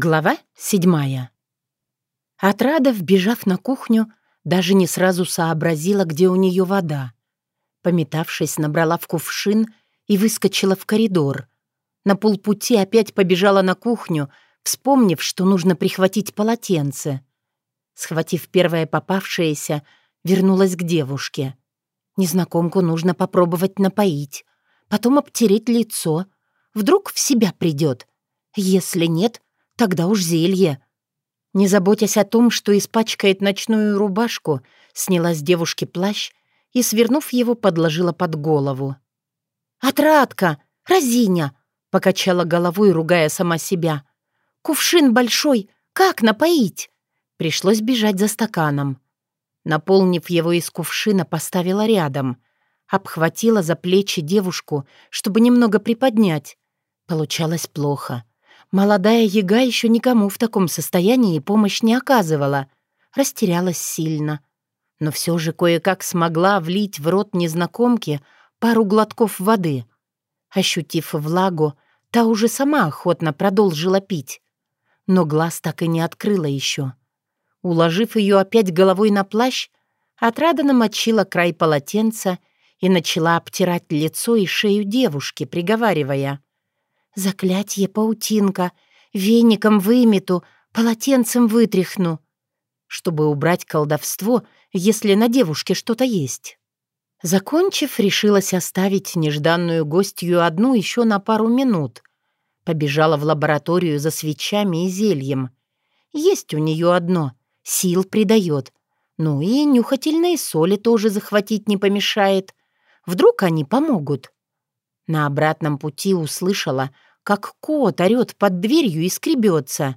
Глава седьмая. Отрада, вбежав на кухню, даже не сразу сообразила, где у нее вода. Пометавшись, набрала в кувшин и выскочила в коридор. На полпути опять побежала на кухню, вспомнив, что нужно прихватить полотенце. Схватив первое попавшееся, вернулась к девушке. Незнакомку нужно попробовать напоить, потом обтереть лицо. Вдруг в себя придет. Если нет — Тогда уж зелье. Не заботясь о том, что испачкает ночную рубашку, сняла с девушки плащ и, свернув его, подложила под голову. «Отрадка! Разиня!» — покачала головой, ругая сама себя. «Кувшин большой! Как напоить?» Пришлось бежать за стаканом. Наполнив его из кувшина, поставила рядом. Обхватила за плечи девушку, чтобы немного приподнять. Получалось плохо. Молодая яга еще никому в таком состоянии помощь не оказывала. Растерялась сильно. Но все же кое-как смогла влить в рот незнакомки пару глотков воды. Ощутив влагу, та уже сама охотно продолжила пить. Но глаз так и не открыла еще. Уложив ее опять головой на плащ, отрада намочила край полотенца и начала обтирать лицо и шею девушки, приговаривая — Заклятье паутинка. Веником вымету, полотенцем вытряхну. Чтобы убрать колдовство, если на девушке что-то есть. Закончив, решилась оставить нежданную гостью одну еще на пару минут. Побежала в лабораторию за свечами и зельем. Есть у нее одно, сил придает. Ну и нюхательные соли тоже захватить не помешает. Вдруг они помогут. На обратном пути услышала, как кот орёт под дверью и скребется.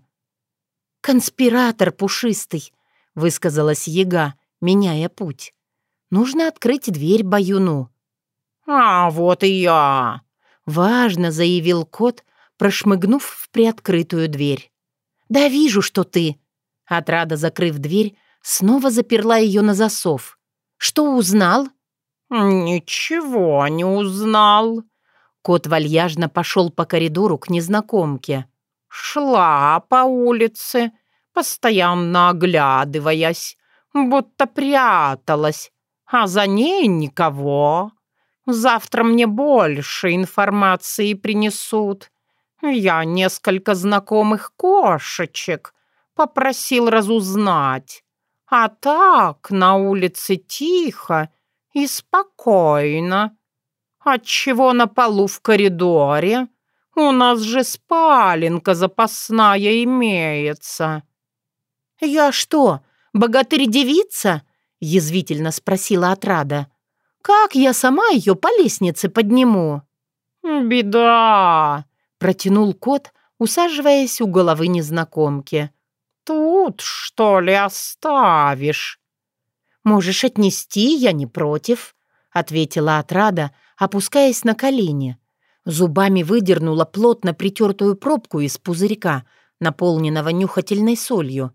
«Конспиратор пушистый», — высказалась яга, меняя путь. «Нужно открыть дверь Баюну». «А вот и я!» — важно заявил кот, прошмыгнув в приоткрытую дверь. «Да вижу, что ты!» Отрада, закрыв дверь, снова заперла ее на засов. «Что узнал?» «Ничего не узнал», Кот вальяжно пошел по коридору к незнакомке. «Шла по улице, постоянно оглядываясь, будто пряталась, а за ней никого. Завтра мне больше информации принесут. Я несколько знакомых кошечек попросил разузнать. А так на улице тихо и спокойно. Отчего на полу в коридоре? У нас же спаленка запасная имеется». «Я что, богатырь-девица?» — язвительно спросила отрада. «Как я сама ее по лестнице подниму?» «Беда!» — протянул кот, усаживаясь у головы незнакомки. «Тут, что ли, оставишь?» «Можешь отнести, я не против», — ответила отрада, опускаясь на колени. Зубами выдернула плотно притертую пробку из пузырька, наполненного нюхательной солью.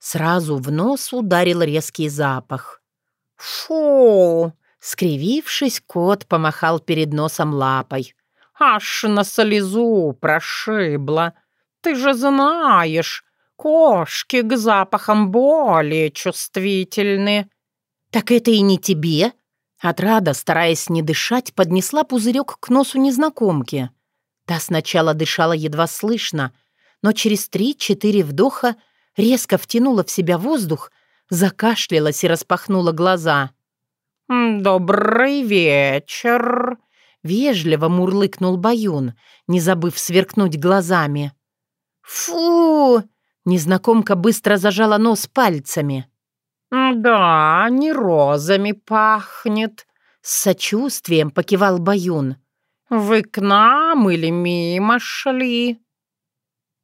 Сразу в нос ударил резкий запах. «Фу!» — скривившись, кот помахал перед носом лапой. «Аж на слезу прошибло. Ты же знаешь, кошки к запахам более чувствительны». «Так это и не тебе?» Отрада, стараясь не дышать, поднесла пузырек к носу незнакомки. Та сначала дышала едва слышно, но через три-четыре вдоха резко втянула в себя воздух, закашлялась и распахнула глаза. «Добрый вечер!» — вежливо мурлыкнул Баюн, не забыв сверкнуть глазами. «Фу!» — незнакомка быстро зажала нос пальцами. «Да, не розами пахнет», — с сочувствием покивал Баюн. «Вы к нам или мимо шли?»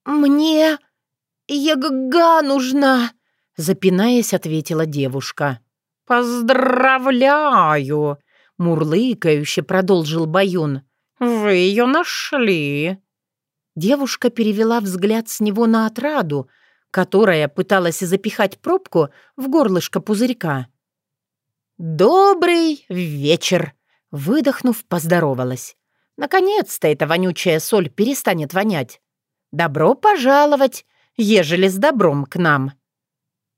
«Мне яга нужна», — запинаясь, ответила девушка. «Поздравляю!» — мурлыкающе продолжил Баюн. «Вы ее нашли!» Девушка перевела взгляд с него на отраду, которая пыталась запихать пробку в горлышко пузырька. «Добрый вечер!» Выдохнув, поздоровалась. «Наконец-то эта вонючая соль перестанет вонять. Добро пожаловать! ежели с добром к нам».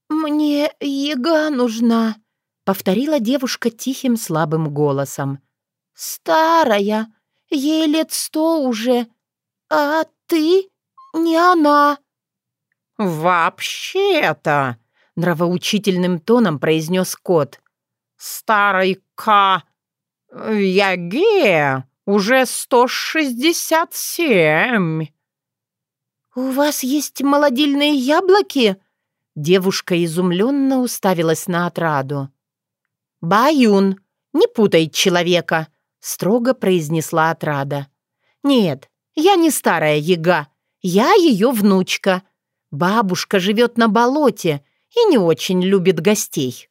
«Мне яга нужна», — повторила девушка тихим слабым голосом. «Старая, ей лет сто уже, а ты не она». «Вообще-то», — нравоучительным тоном произнес кот, «старый Ка... Яге уже сто шестьдесят семь». «У вас есть молодильные яблоки?» Девушка изумленно уставилась на отраду. «Баюн, не путай человека», — строго произнесла отрада. «Нет, я не старая яга, я ее внучка. Бабушка живет на болоте и не очень любит гостей».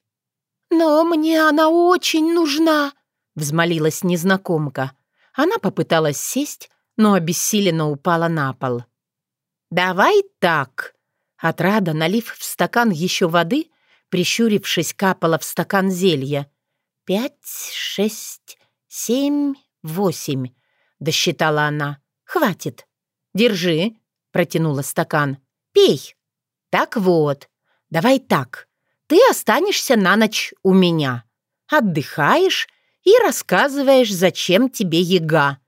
«Но мне она очень нужна», — взмолилась незнакомка. Она попыталась сесть, но обессиленно упала на пол. «Давай так». Отрада, налив в стакан еще воды, прищурившись, капала в стакан зелья. «Пять, шесть, семь, восемь», — досчитала она. «Хватит. Держи», — протянула стакан. «Пей». «Так вот, давай так. Ты останешься на ночь у меня. Отдыхаешь и рассказываешь, зачем тебе яга.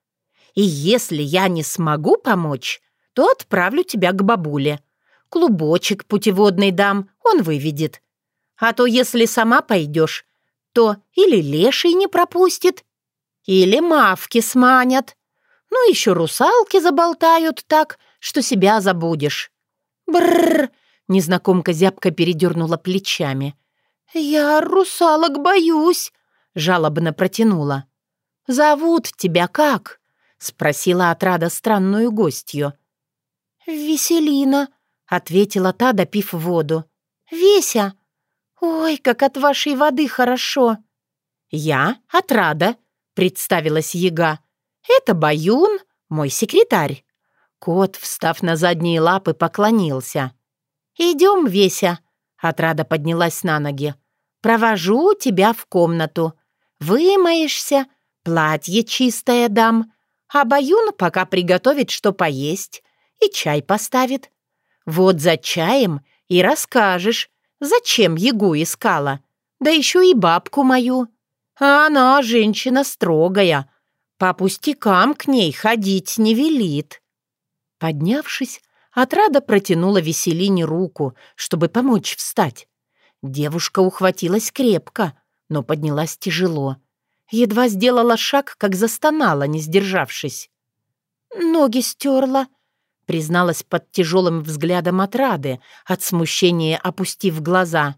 И если я не смогу помочь, то отправлю тебя к бабуле. Клубочек путеводный дам, он выведет. А то если сама пойдешь, то или леший не пропустит, или мавки сманят. Ну, еще русалки заболтают так, что себя забудешь. Бррр! Незнакомка зябко передернула плечами. «Я русалок боюсь», — жалобно протянула. «Зовут тебя как?» — спросила отрада странную гостью. «Веселина», — ответила та, допив воду. «Веся! Ой, как от вашей воды хорошо!» «Я отрада», — представилась яга. «Это Баюн, мой секретарь». Кот, встав на задние лапы, поклонился. «Идем, Веся», — отрада поднялась на ноги. «Провожу тебя в комнату. Вымоешься, платье чистое дам, а Баюн пока приготовит, что поесть и чай поставит. Вот за чаем и расскажешь, зачем Ягу искала, да еще и бабку мою. А она женщина строгая, по пустякам к ней ходить не велит». Поднявшись, Отрада протянула Веселине руку, чтобы помочь встать. Девушка ухватилась крепко, но поднялась тяжело. Едва сделала шаг, как застонала, не сдержавшись. «Ноги стерла», призналась под тяжелым взглядом отрады, от смущения опустив глаза.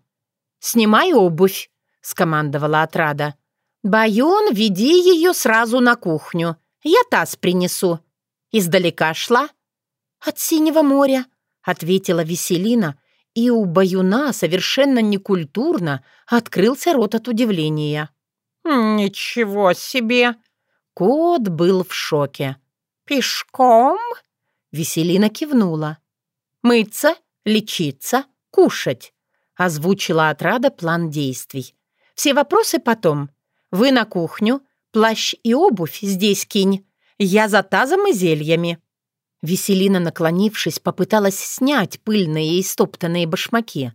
«Снимай обувь», — скомандовала отрада. «Баюн, веди ее сразу на кухню. Я таз принесу». Издалека шла. «От синего моря», — ответила Веселина, и у Баюна совершенно некультурно открылся рот от удивления. «Ничего себе!» Кот был в шоке. «Пешком?» Веселина кивнула. «Мыться, лечиться, кушать», — озвучила отрада план действий. «Все вопросы потом. Вы на кухню, плащ и обувь здесь кинь. Я за тазом и зельями». Веселина, наклонившись, попыталась снять пыльные и стоптанные башмаки,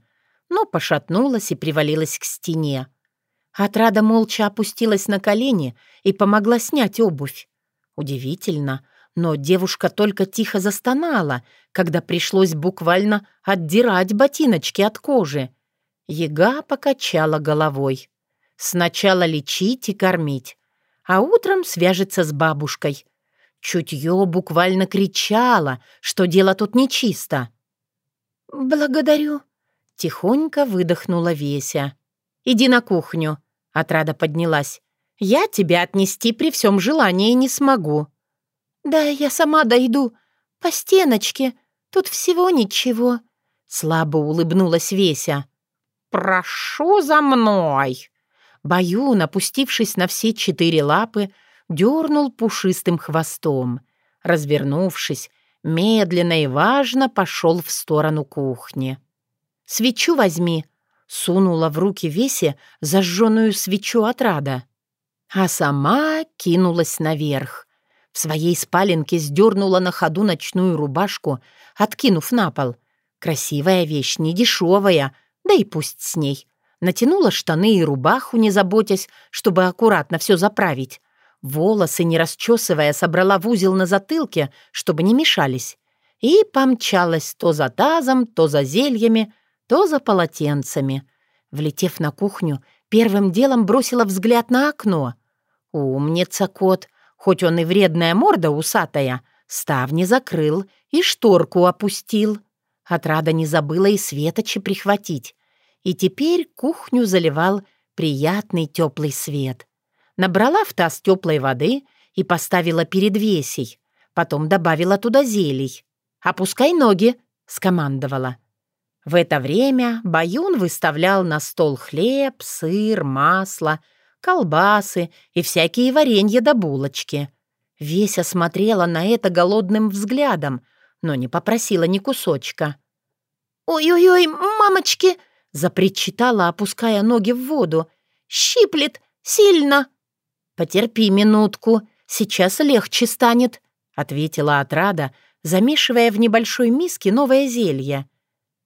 но пошатнулась и привалилась к стене. Отрада молча опустилась на колени и помогла снять обувь. Удивительно, но девушка только тихо застонала, когда пришлось буквально отдирать ботиночки от кожи. Яга покачала головой. Сначала лечить и кормить, а утром свяжется с бабушкой. Чутье буквально кричало, что дело тут нечисто. «Благодарю», — тихонько выдохнула Веся. «Иди на кухню», — отрада поднялась. «Я тебя отнести при всем желании не смогу». «Да я сама дойду. По стеночке. Тут всего ничего», — слабо улыбнулась Веся. «Прошу за мной!» Баюн, опустившись на все четыре лапы, дернул пушистым хвостом. Развернувшись, медленно и важно пошел в сторону кухни. «Свечу возьми!» — сунула в руки Весе зажженную свечу от рада. А сама кинулась наверх. В своей спаленке сдернула на ходу ночную рубашку, откинув на пол. Красивая вещь, не дешевая, да и пусть с ней. Натянула штаны и рубаху, не заботясь, чтобы аккуратно все заправить. Волосы, не расчесывая, собрала в узел на затылке, чтобы не мешались. И помчалась то за тазом, то за зельями, то за полотенцами. Влетев на кухню, первым делом бросила взгляд на окно. Умница кот, хоть он и вредная морда усатая, ставни закрыл и шторку опустил. Отрада не забыла и светочи прихватить. И теперь кухню заливал приятный теплый свет. Набрала в таз теплой воды и поставила перед весей. Потом добавила туда зелий. «Опускай ноги», — скомандовала. В это время Баюн выставлял на стол хлеб, сыр, масло, колбасы и всякие варенья да булочки. Веся смотрела на это голодным взглядом, но не попросила ни кусочка. «Ой-ой-ой, мамочки!» — запричитала, опуская ноги в воду. «Щиплет! Сильно!» «Потерпи минутку, сейчас легче станет», — ответила отрада, замешивая в небольшой миске новое зелье.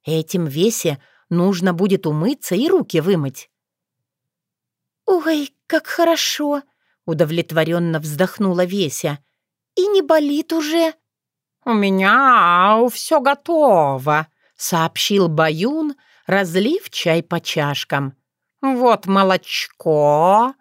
Этим весе нужно будет умыться и руки вымыть. «Ой, как хорошо!» — удовлетворенно вздохнула Веся. «И не болит уже?» «У меня все готово», — сообщил Баюн, разлив чай по чашкам. «Вот молочко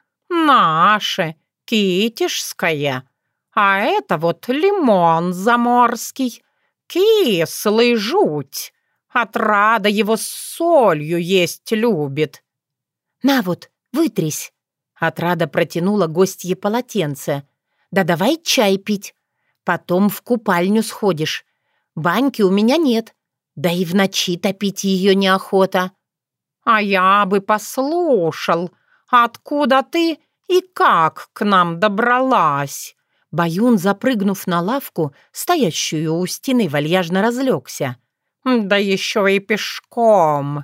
наше, китежское, а это вот лимон заморский, кислый жуть. Отрада его с солью есть любит». «На вот, вытрись». Отрада протянула гостье полотенце. «Да давай чай пить. Потом в купальню сходишь. Баньки у меня нет. Да и в ночи топить ее неохота». «А я бы послушал, откуда ты и как к нам добралась?» Баюн, запрыгнув на лавку, стоящую у стены, вальяжно разлегся. «Да еще и пешком!»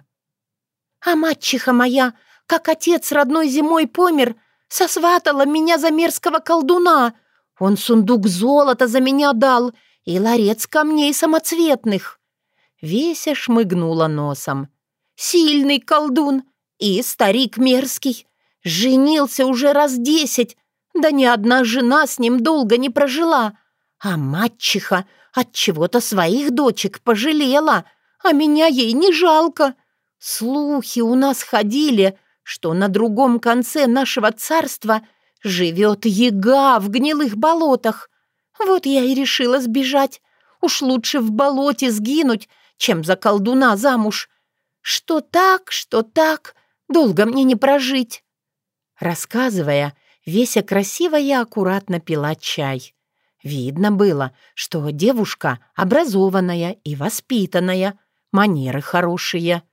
«А мачеха моя, как отец родной зимой помер, сосватала меня за мерзкого колдуна. Он сундук золота за меня дал и ларец камней самоцветных». Веся шмыгнула носом. «Сильный колдун и старик мерзкий. Женился уже раз десять, да ни одна жена с ним долго не прожила. А мачеха от чего-то своих дочек пожалела, а меня ей не жалко. Слухи у нас ходили, что на другом конце нашего царства живет яга в гнилых болотах. Вот я и решила сбежать. Уж лучше в болоте сгинуть, чем за колдуна замуж. Что так, что так, долго мне не прожить. Рассказывая, Веся красиво и аккуратно пила чай. Видно было, что девушка образованная и воспитанная, манеры хорошие.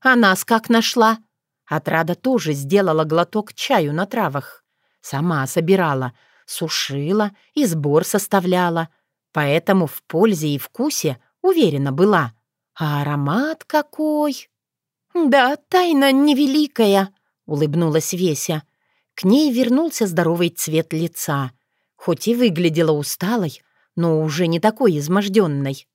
А нас как нашла? Отрада тоже сделала глоток чаю на травах. Сама собирала, сушила и сбор составляла, поэтому в пользе и вкусе уверена была. А аромат какой! «Да, тайна невеликая», — улыбнулась Веся. К ней вернулся здоровый цвет лица, хоть и выглядела усталой, но уже не такой изможденной.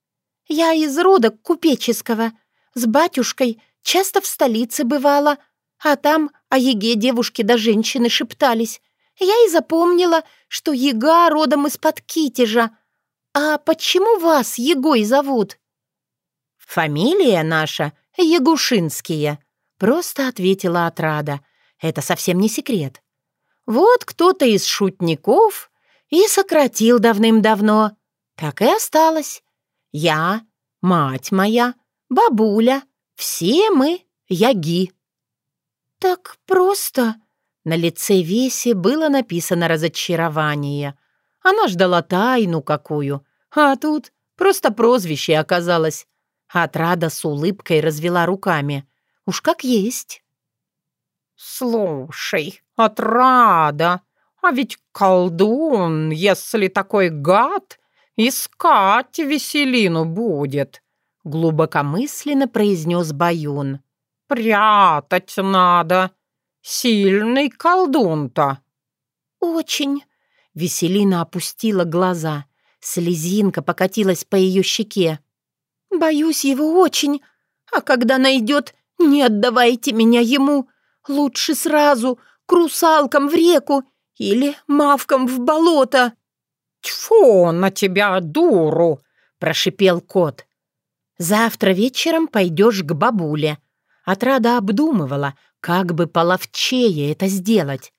«Я из рода купеческого. С батюшкой часто в столице бывала, а там о еге девушки да женщины шептались. Я и запомнила, что ега родом из-под Китежа. А почему вас Егой зовут?» «Фамилия наша Ягушинские», — просто ответила отрада. «Это совсем не секрет. Вот кто-то из шутников и сократил давным-давно. Так и осталось. Я, мать моя, бабуля, все мы яги. Так просто. На лице Веси было написано разочарование. Она ждала тайну какую, а тут просто прозвище оказалось. Отрада с улыбкой развела руками. Уж как есть. «Слушай, отрада, а ведь колдун, если такой гад, искать веселину будет», — глубокомысленно произнес Баюн. «Прятать надо. Сильный колдун-то». «Очень». Веселина опустила глаза. Слезинка покатилась по ее щеке. Боюсь его очень. А когда найдет, не отдавайте меня ему. Лучше сразу к русалкам в реку или мавкам в болото». «Тьфу на тебя, дуру!» — прошипел кот. «Завтра вечером пойдешь к бабуле». Отрада обдумывала, как бы половчее это сделать.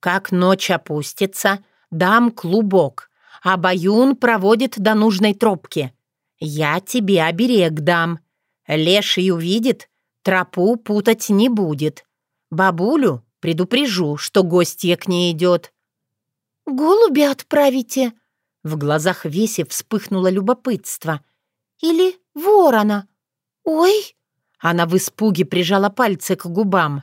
Как ночь опустится, дам клубок, а Баюн проводит до нужной тропки. Я тебе оберег дам. Леший увидит, тропу путать не будет. Бабулю предупрежу, что гостья к ней идет. «Голубя отправите?» В глазах Веси вспыхнуло любопытство. «Или ворона?» «Ой!» Она в испуге прижала пальцы к губам.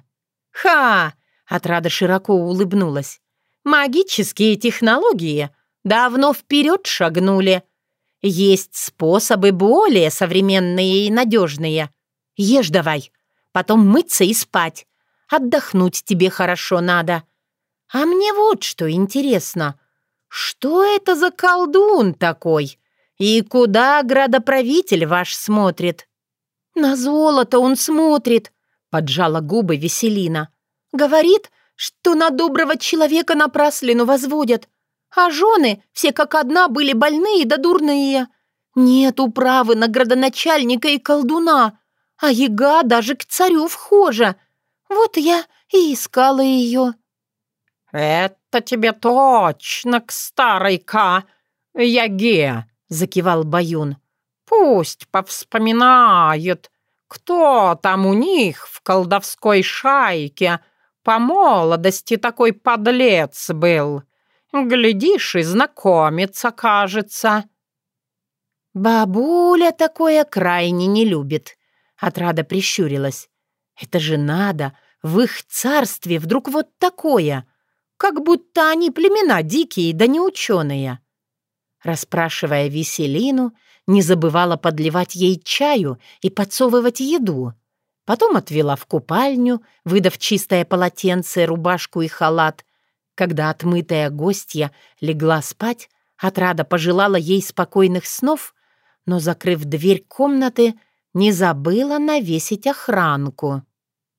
«Ха!» — Отрада широко улыбнулась. «Магические технологии давно вперед шагнули. Есть способы более современные и надежные. Ешь давай, потом мыться и спать. Отдохнуть тебе хорошо надо. А мне вот что интересно. Что это за колдун такой? И куда градоправитель ваш смотрит?» «На золото он смотрит», — поджала губы Веселина. «Говорит, что на доброго человека напраслину возводят, а жены все как одна были больные да дурные. Нет управы на градоначальника и колдуна, а яга даже к царю вхожа. Вот я и искала ее». «Это тебе точно к старой Ка, Яге», — закивал Баюн. Пусть повспоминает, кто там у них в колдовской шайке по молодости такой подлец был. Глядишь, и знакомиться, кажется. Бабуля такое крайне не любит. Отрада прищурилась. Это же надо, в их царстве вдруг вот такое, как будто они племена дикие да неученые. Расспрашивая Веселину, не забывала подливать ей чаю и подсовывать еду. Потом отвела в купальню, выдав чистое полотенце, рубашку и халат. Когда отмытая гостья легла спать, отрада пожелала ей спокойных снов, но, закрыв дверь комнаты, не забыла навесить охранку.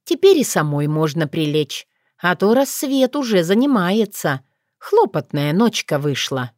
Теперь и самой можно прилечь, а то рассвет уже занимается. Хлопотная ночка вышла.